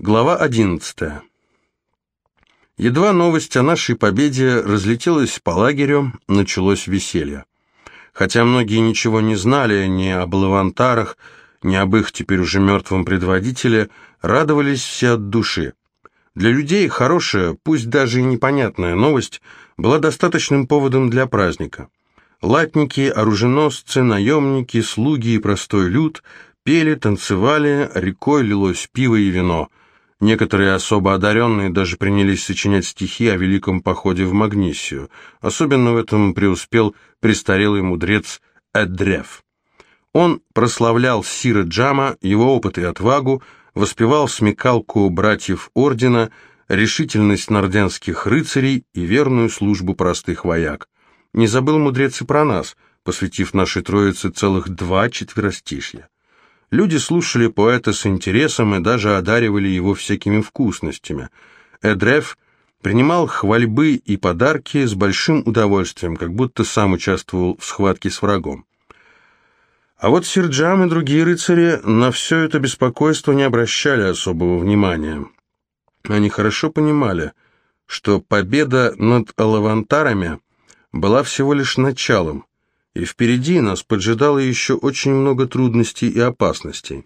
Глава 11. Едва новость о нашей победе разлетелась по лагерю, началось веселье. Хотя многие ничего не знали ни об лавантарах, ни об их теперь уже мертвом предводителе, радовались все от души. Для людей хорошая, пусть даже и непонятная новость, была достаточным поводом для праздника. Латники, оруженосцы, наемники, слуги и простой люд пели, танцевали, рекой лилось пиво и вино – Некоторые особо одаренные даже принялись сочинять стихи о великом походе в Магнисию. Особенно в этом преуспел престарелый мудрец Эдрев. Он прославлял Сира Джама, его опыт и отвагу, воспевал смекалку братьев Ордена, решительность норденских рыцарей и верную службу простых вояк. Не забыл мудрец и про нас, посвятив нашей троице целых два четверостишья. Люди слушали поэта с интересом и даже одаривали его всякими вкусностями. Эдреф принимал хвальбы и подарки с большим удовольствием, как будто сам участвовал в схватке с врагом. А вот Сирджам и другие рыцари на все это беспокойство не обращали особого внимания. Они хорошо понимали, что победа над алавантарами была всего лишь началом, и впереди нас поджидало еще очень много трудностей и опасностей.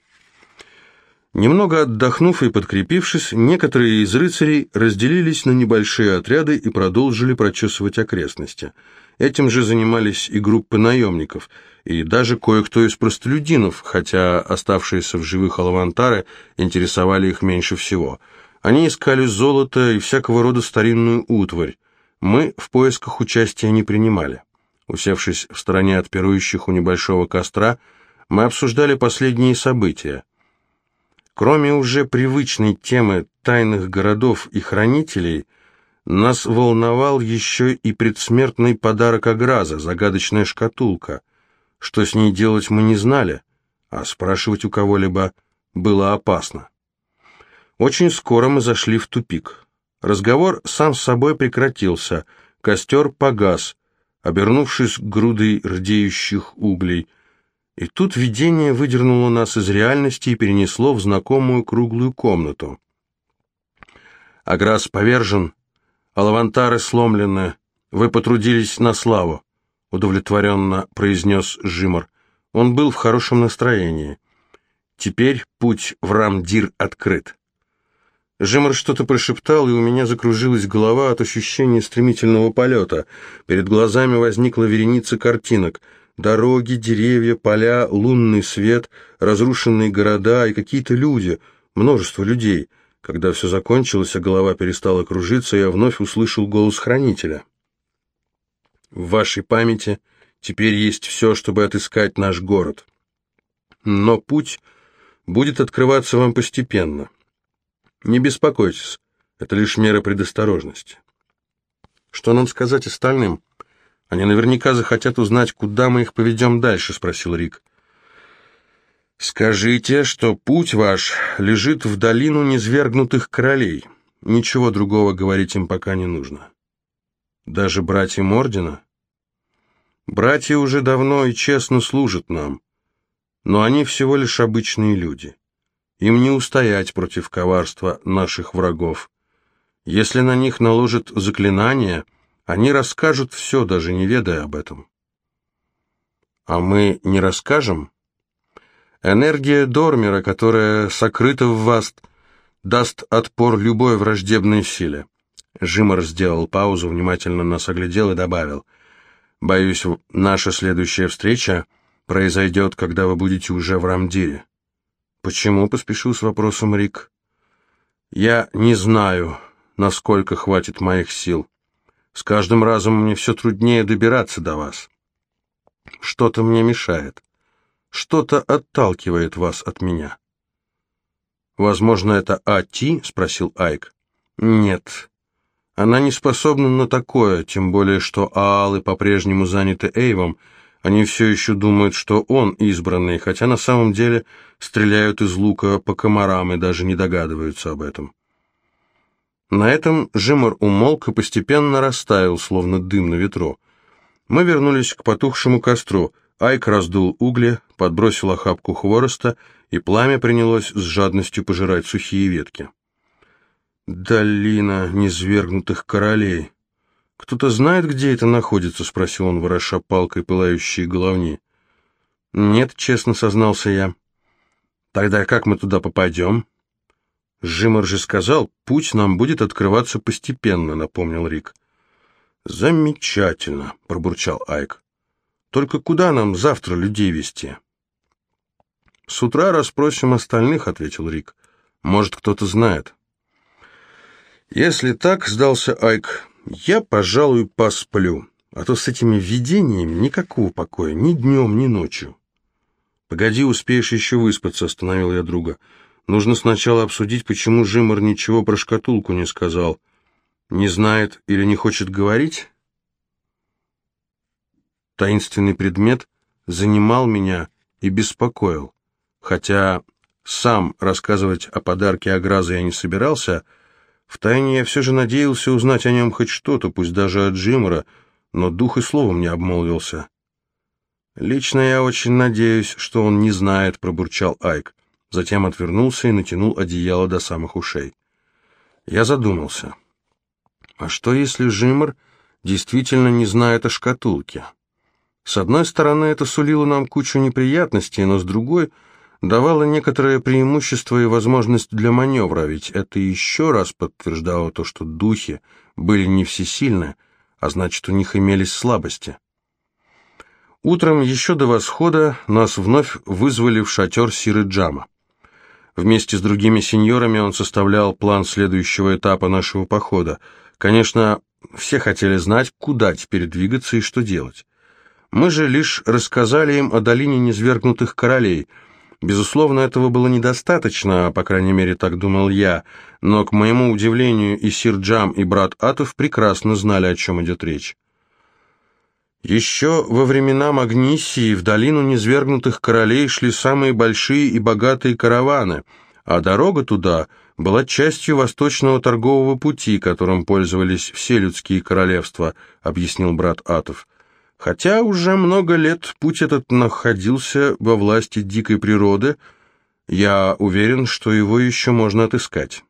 Немного отдохнув и подкрепившись, некоторые из рыцарей разделились на небольшие отряды и продолжили прочесывать окрестности. Этим же занимались и группы наемников, и даже кое-кто из простолюдинов, хотя оставшиеся в живых алавантары интересовали их меньше всего. Они искали золото и всякого рода старинную утварь. Мы в поисках участия не принимали. Усевшись в стороне от пирующих у небольшого костра, мы обсуждали последние события. Кроме уже привычной темы тайных городов и хранителей, нас волновал еще и предсмертный подарок Аграза, загадочная шкатулка. Что с ней делать мы не знали, а спрашивать у кого-либо было опасно. Очень скоро мы зашли в тупик. Разговор сам с собой прекратился, костер погас, обернувшись грудой рдеющих углей. И тут видение выдернуло нас из реальности и перенесло в знакомую круглую комнату. Аграс повержен, а лавантары сломлены. Вы потрудились на славу, удовлетворенно произнес Жимор. Он был в хорошем настроении. Теперь путь в Рамдир открыт. Жемр что-то прошептал, и у меня закружилась голова от ощущения стремительного полета. Перед глазами возникла вереница картинок. Дороги, деревья, поля, лунный свет, разрушенные города и какие-то люди, множество людей. Когда все закончилось, а голова перестала кружиться, я вновь услышал голос хранителя. «В вашей памяти теперь есть все, чтобы отыскать наш город. Но путь будет открываться вам постепенно». Не беспокойтесь, это лишь мера предосторожности. Что нам сказать остальным? Они наверняка захотят узнать, куда мы их поведем дальше, спросил Рик. Скажите, что путь ваш лежит в долину низвергнутых королей. Ничего другого говорить им пока не нужно. Даже братьям ордена? Братья уже давно и честно служат нам, но они всего лишь обычные люди. Им не устоять против коварства наших врагов. Если на них наложат заклинание, они расскажут все, даже не ведая об этом. А мы не расскажем? Энергия Дормера, которая сокрыта в вас, даст отпор любой враждебной силе. Жимор сделал паузу, внимательно нас оглядел и добавил. «Боюсь, наша следующая встреча произойдет, когда вы будете уже в Рамдире». «Почему?» — поспешил с вопросом Рик. «Я не знаю, насколько хватит моих сил. С каждым разом мне все труднее добираться до вас. Что-то мне мешает. Что-то отталкивает вас от меня». «Возможно, это Ати?» — спросил Айк. «Нет. Она не способна на такое, тем более, что Аалы по-прежнему заняты Эйвом, — они все еще думают, что он избранный, хотя на самом деле стреляют из лука по комарам и даже не догадываются об этом. На этом Жимор умолк и постепенно растаял, словно дым на ветру. Мы вернулись к потухшему костру. Айк раздул угли, подбросил охапку хвороста, и пламя принялось с жадностью пожирать сухие ветки. «Долина низвергнутых королей. Кто-то знает, где это находится?» — спросил он, вороша палкой пылающие головни. «Нет, честно сознался я». «Тогда как мы туда попадем?» «Жимар же сказал, путь нам будет открываться постепенно», — напомнил Рик. «Замечательно», — пробурчал Айк. «Только куда нам завтра людей вести?» «С утра расспросим остальных», — ответил Рик. «Может, кто-то знает». «Если так, — сдался Айк, — я, пожалуй, посплю, а то с этими видениями никакого покоя ни днем, ни ночью». «Погоди, успеешь еще выспаться», — остановил я друга. «Нужно сначала обсудить, почему Жимор ничего про шкатулку не сказал. Не знает или не хочет говорить?» Таинственный предмет занимал меня и беспокоил. Хотя сам рассказывать о подарке Аграза я не собирался, — Втайне я все же надеялся узнать о нем хоть что-то, пусть даже от Джимора, но дух и словом не обмолвился. «Лично я очень надеюсь, что он не знает», — пробурчал Айк. Затем отвернулся и натянул одеяло до самых ушей. Я задумался. А что, если Жимор действительно не знает о шкатулке? С одной стороны, это сулило нам кучу неприятностей, но с другой — давало некоторое преимущество и возможность для маневра, ведь это еще раз подтверждало то, что духи были не всесильны, а значит, у них имелись слабости. Утром, еще до восхода, нас вновь вызвали в шатер Сиры Джама. Вместе с другими сеньорами он составлял план следующего этапа нашего похода. Конечно, все хотели знать, куда теперь двигаться и что делать. Мы же лишь рассказали им о долине низвергнутых королей – Безусловно, этого было недостаточно, по крайней мере, так думал я, но, к моему удивлению, и сир Джам, и брат Атов прекрасно знали, о чем идет речь. Еще во времена Магнисии в долину низвергнутых королей шли самые большие и богатые караваны, а дорога туда была частью восточного торгового пути, которым пользовались все людские королевства, объяснил брат Атов. Хотя уже много лет путь этот находился во власти дикой природы, я уверен, что его еще можно отыскать.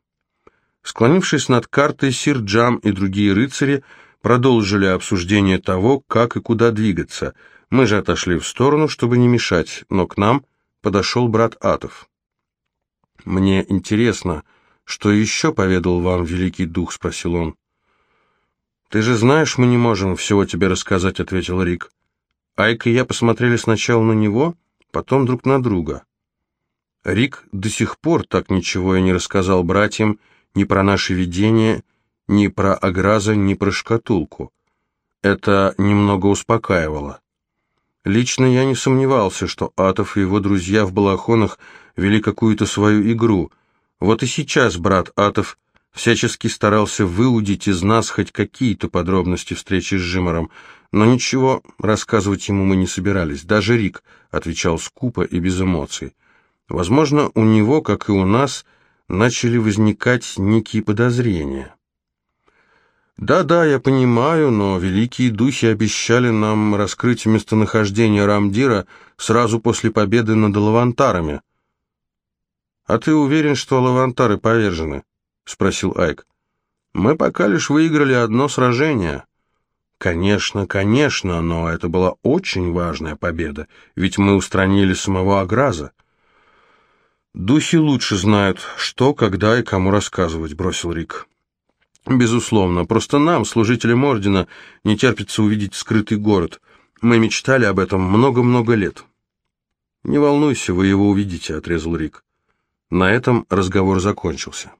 Склонившись над картой, сир Джам и другие рыцари продолжили обсуждение того, как и куда двигаться. Мы же отошли в сторону, чтобы не мешать, но к нам подошел брат Атов. «Мне интересно, что еще поведал вам Великий Дух?» — спросил он. «Ты же знаешь, мы не можем всего тебе рассказать», — ответил Рик. Айк и я посмотрели сначала на него, потом друг на друга. Рик до сих пор так ничего и не рассказал братьям ни про наше видение, ни про Аграза, ни про шкатулку. Это немного успокаивало. Лично я не сомневался, что Атов и его друзья в балахонах вели какую-то свою игру. Вот и сейчас брат Атов всячески старался выудить из нас хоть какие-то подробности встречи с Жимором, но ничего рассказывать ему мы не собирались. Даже Рик отвечал скупо и без эмоций. Возможно, у него, как и у нас, начали возникать некие подозрения. «Да-да, я понимаю, но великие духи обещали нам раскрыть местонахождение Рамдира сразу после победы над Лавантарами». «А ты уверен, что Лавантары повержены?» — спросил Айк. «Мы пока лишь выиграли одно сражение». «Конечно, конечно, но это была очень важная победа, ведь мы устранили самого Аграза». «Духи лучше знают, что, когда и кому рассказывать», — бросил Рик. «Безусловно, просто нам, служителям Ордена, не терпится увидеть скрытый город. Мы мечтали об этом много-много лет». «Не волнуйся, вы его увидите», — отрезал Рик. На этом разговор закончился.